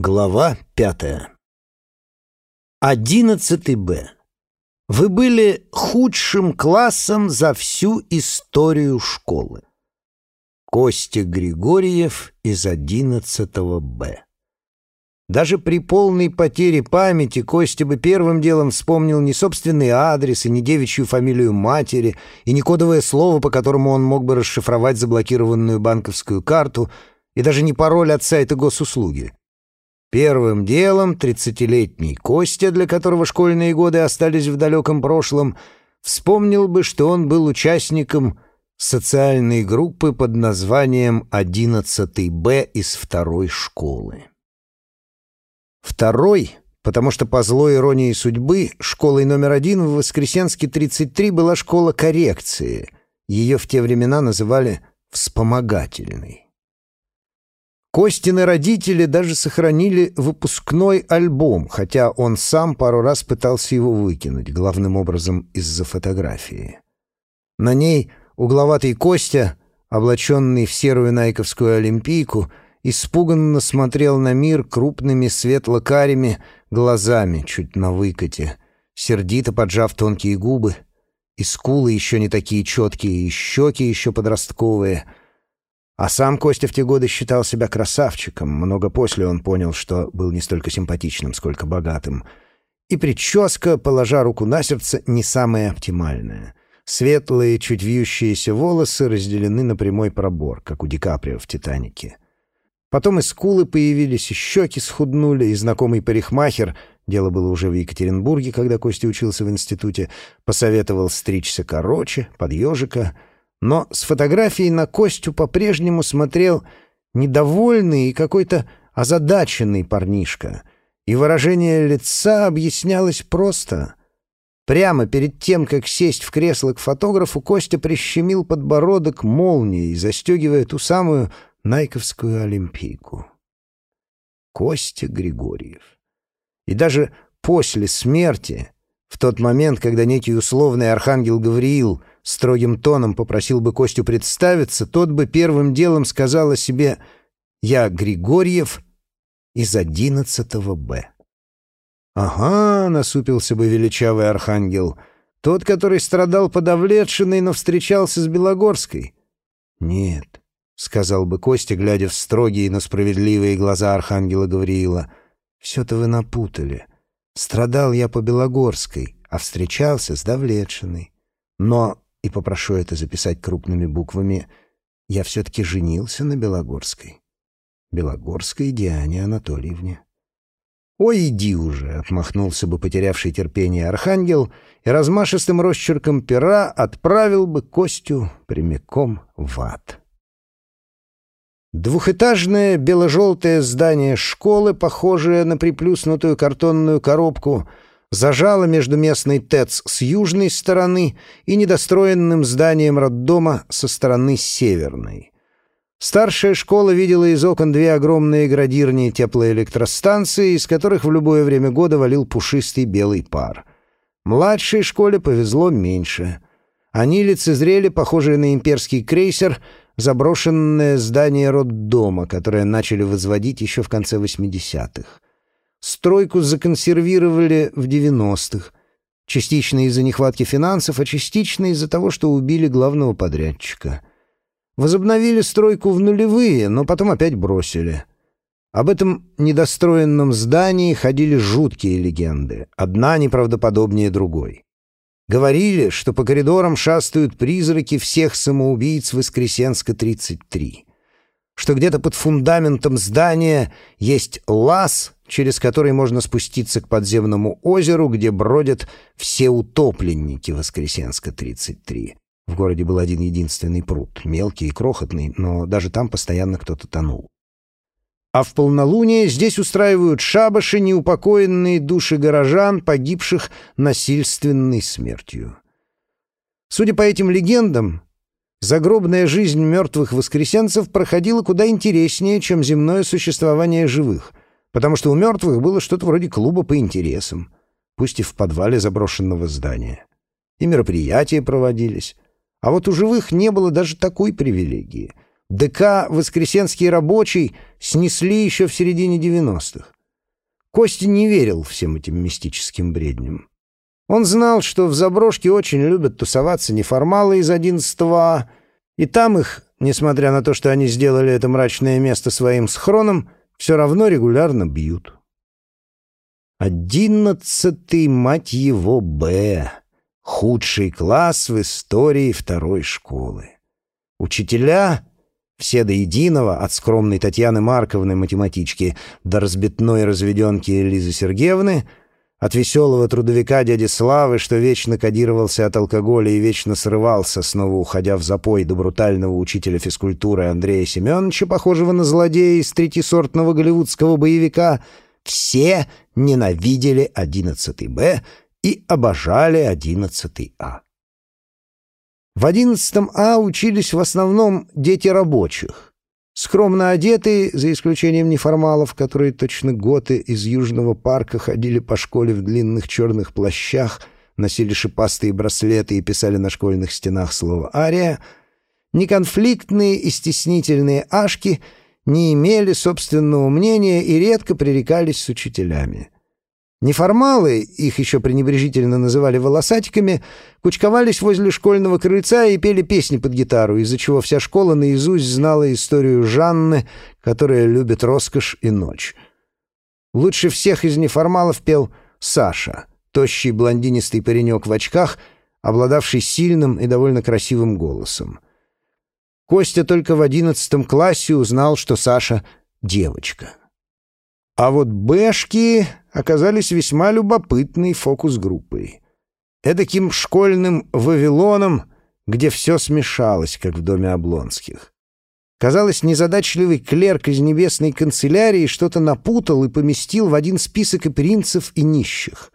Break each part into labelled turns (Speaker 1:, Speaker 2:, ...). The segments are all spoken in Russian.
Speaker 1: Глава пятая. Одиннадцатый Б. Вы были худшим классом за всю историю школы. Костя Григорьев из одиннадцатого Б. Даже при полной потере памяти Костя бы первым делом вспомнил не собственный адрес и не девичью фамилию матери, и не кодовое слово, по которому он мог бы расшифровать заблокированную банковскую карту, и даже не пароль от сайта госуслуги. Первым делом тридцатилетний Костя, для которого школьные годы остались в далеком прошлом, вспомнил бы, что он был участником социальной группы под названием «11 Б» из второй школы. Второй, потому что по злой иронии судьбы школой номер один в Воскресенске 33 была школа коррекции. Ее в те времена называли «вспомогательной». Костины родители даже сохранили выпускной альбом, хотя он сам пару раз пытался его выкинуть, главным образом из-за фотографии. На ней угловатый Костя, облаченный в серую найковскую олимпийку, испуганно смотрел на мир крупными светло-карими глазами, чуть на выкате, сердито поджав тонкие губы, и скулы еще не такие четкие, и щеки еще подростковые — а сам Костя в те годы считал себя красавчиком. Много после он понял, что был не столько симпатичным, сколько богатым. И прическа, положа руку на сердце, не самая оптимальная. Светлые, чуть вьющиеся волосы разделены на прямой пробор, как у Ди Каприо в «Титанике». Потом и скулы появились, и щеки схуднули, и знакомый парикмахер, дело было уже в Екатеринбурге, когда Костя учился в институте, посоветовал стричься короче, под ежика — но с фотографией на Костю по-прежнему смотрел недовольный и какой-то озадаченный парнишка, и выражение лица объяснялось просто. Прямо перед тем, как сесть в кресло к фотографу, Костя прищемил подбородок молнией, застегивая ту самую найковскую олимпийку. Костя Григорьев. И даже после смерти, в тот момент, когда некий условный архангел Гавриил строгим тоном попросил бы Костю представиться, тот бы первым делом сказал о себе «Я Григорьев из одиннадцатого Б». «Ага», — насупился бы величавый архангел, — «тот, который страдал подавлетшиной, но встречался с Белогорской». «Нет», — сказал бы Костя, глядя в строгие, но справедливые глаза архангела Гавриила, — «все-то вы напутали. Страдал я по Белогорской, а встречался с Давлетшиной. Но и попрошу это записать крупными буквами, я все-таки женился на Белогорской. Белогорской Диане Анатольевне. «Ой, иди уже!» — отмахнулся бы потерявший терпение архангел и размашистым росчерком пера отправил бы Костю прямиком в ад. Двухэтажное бело-желтое здание школы, похожее на приплюснутую картонную коробку — зажала между местной ТЭЦ с южной стороны и недостроенным зданием роддома со стороны северной. Старшая школа видела из окон две огромные градирни теплоэлектростанции, из которых в любое время года валил пушистый белый пар. Младшей школе повезло меньше. Они лицезрели, похожие на имперский крейсер, заброшенное здание роддома, которое начали возводить еще в конце 80-х. Стройку законсервировали в 90-х. Частично из-за нехватки финансов, а частично из-за того, что убили главного подрядчика. Возобновили стройку в нулевые, но потом опять бросили. Об этом недостроенном здании ходили жуткие легенды, одна неправдоподобнее другой. Говорили, что по коридорам шастают призраки всех самоубийц Воскресенска-33, что где-то под фундаментом здания есть лаз — через который можно спуститься к подземному озеру, где бродят все утопленники Воскресенска-33. В городе был один единственный пруд, мелкий и крохотный, но даже там постоянно кто-то тонул. А в полнолуние здесь устраивают шабаши неупокоенные души горожан, погибших насильственной смертью. Судя по этим легендам, загробная жизнь мертвых воскресенцев проходила куда интереснее, чем земное существование живых — потому что у мертвых было что-то вроде клуба по интересам, пусть и в подвале заброшенного здания. И мероприятия проводились. А вот у живых не было даже такой привилегии. ДК «Воскресенский рабочий» снесли еще в середине 90-х. Костя не верил всем этим мистическим бредням. Он знал, что в заброшке очень любят тусоваться неформалы из 11 А, и там их, несмотря на то, что они сделали это мрачное место своим схроном, все равно регулярно бьют. Одиннадцатый, мать его, Б. Худший класс в истории второй школы. Учителя все до единого, от скромной Татьяны Марковны, математички, до разбитной разведенки Лизы Сергеевны, от веселого трудовика дяди Славы, что вечно кодировался от алкоголя и вечно срывался, снова уходя в запой, до брутального учителя физкультуры Андрея Семеновича, похожего на злодея из третьесортного голливудского боевика, все ненавидели 11 Б и обожали 11 А. В одиннадцатом А учились в основном дети рабочих. Скромно одетые, за исключением неформалов, которые точно готы из Южного парка ходили по школе в длинных черных плащах, носили шипастые браслеты и писали на школьных стенах слово «ария», неконфликтные и стеснительные ашки не имели собственного мнения и редко пререкались с учителями. Неформалы, их еще пренебрежительно называли волосатиками, кучковались возле школьного крыльца и пели песни под гитару, из-за чего вся школа наизусть знала историю Жанны, которая любит роскошь и ночь. Лучше всех из неформалов пел Саша, тощий блондинистый паренек в очках, обладавший сильным и довольно красивым голосом. Костя только в одиннадцатом классе узнал, что Саша — девочка. А вот Бэшки оказались весьма любопытной фокус-группой. Эдаким школьным Вавилоном, где все смешалось, как в доме Облонских. Казалось, незадачливый клерк из небесной канцелярии что-то напутал и поместил в один список и принцев, и нищих.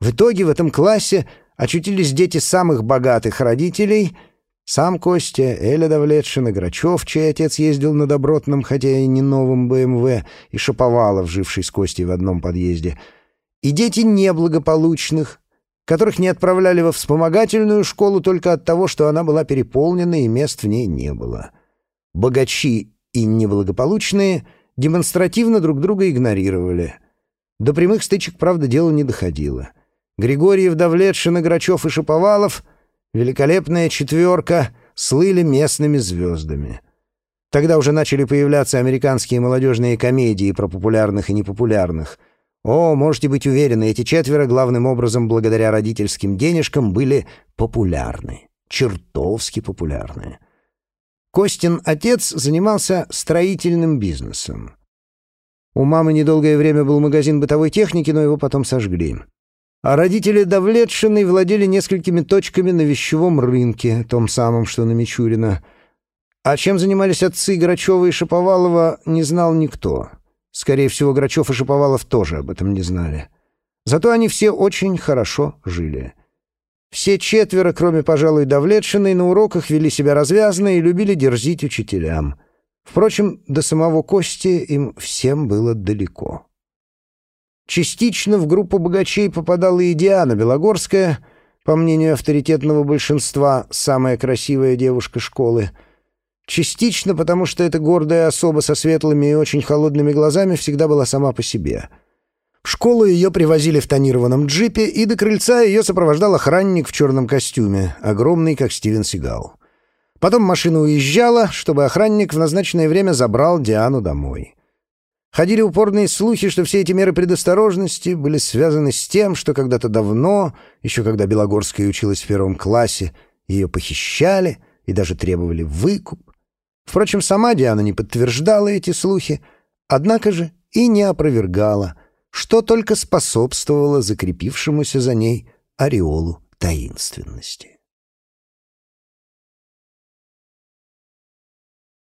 Speaker 1: В итоге в этом классе очутились дети самых богатых родителей — сам Костя, Эля Давлетшина, Грачев, чей отец ездил на добротном, хотя и не новом БМВ, и Шаповалов, живший с Костей в одном подъезде. И дети неблагополучных, которых не отправляли во вспомогательную школу только от того, что она была переполнена и мест в ней не было. Богачи и неблагополучные демонстративно друг друга игнорировали. До прямых стычек, правда, дело не доходило. Григорьев, Давлетшин, Грачев и Шаповалов — Великолепная четверка слыли местными звездами. Тогда уже начали появляться американские молодежные комедии про популярных и непопулярных. О, можете быть уверены, эти четверо, главным образом благодаря родительским денежкам, были популярны. Чертовски популярны. Костин отец занимался строительным бизнесом. У мамы недолгое время был магазин бытовой техники, но его потом сожгли а родители Давлетшиной владели несколькими точками на вещевом рынке, том самом, что на Мичурина. А чем занимались отцы Грачева и Шаповалова, не знал никто. Скорее всего, Грачев и Шаповалов тоже об этом не знали. Зато они все очень хорошо жили. Все четверо, кроме, пожалуй, Давлетшиной, на уроках вели себя развязно и любили дерзить учителям. Впрочем, до самого Кости им всем было далеко. Частично в группу богачей попадала и Диана Белогорская, по мнению авторитетного большинства, самая красивая девушка школы. Частично потому, что эта гордая особа со светлыми и очень холодными глазами всегда была сама по себе. В школу ее привозили в тонированном джипе, и до крыльца ее сопровождал охранник в черном костюме, огромный, как Стивен Сигал. Потом машина уезжала, чтобы охранник в назначенное время забрал Диану домой. Ходили упорные слухи, что все эти меры предосторожности были связаны с тем, что когда-то давно, еще когда Белогорская училась в первом классе, ее похищали и даже требовали выкуп. Впрочем, сама Диана не подтверждала эти слухи, однако же и не опровергала, что только способствовало закрепившемуся за ней ореолу таинственности.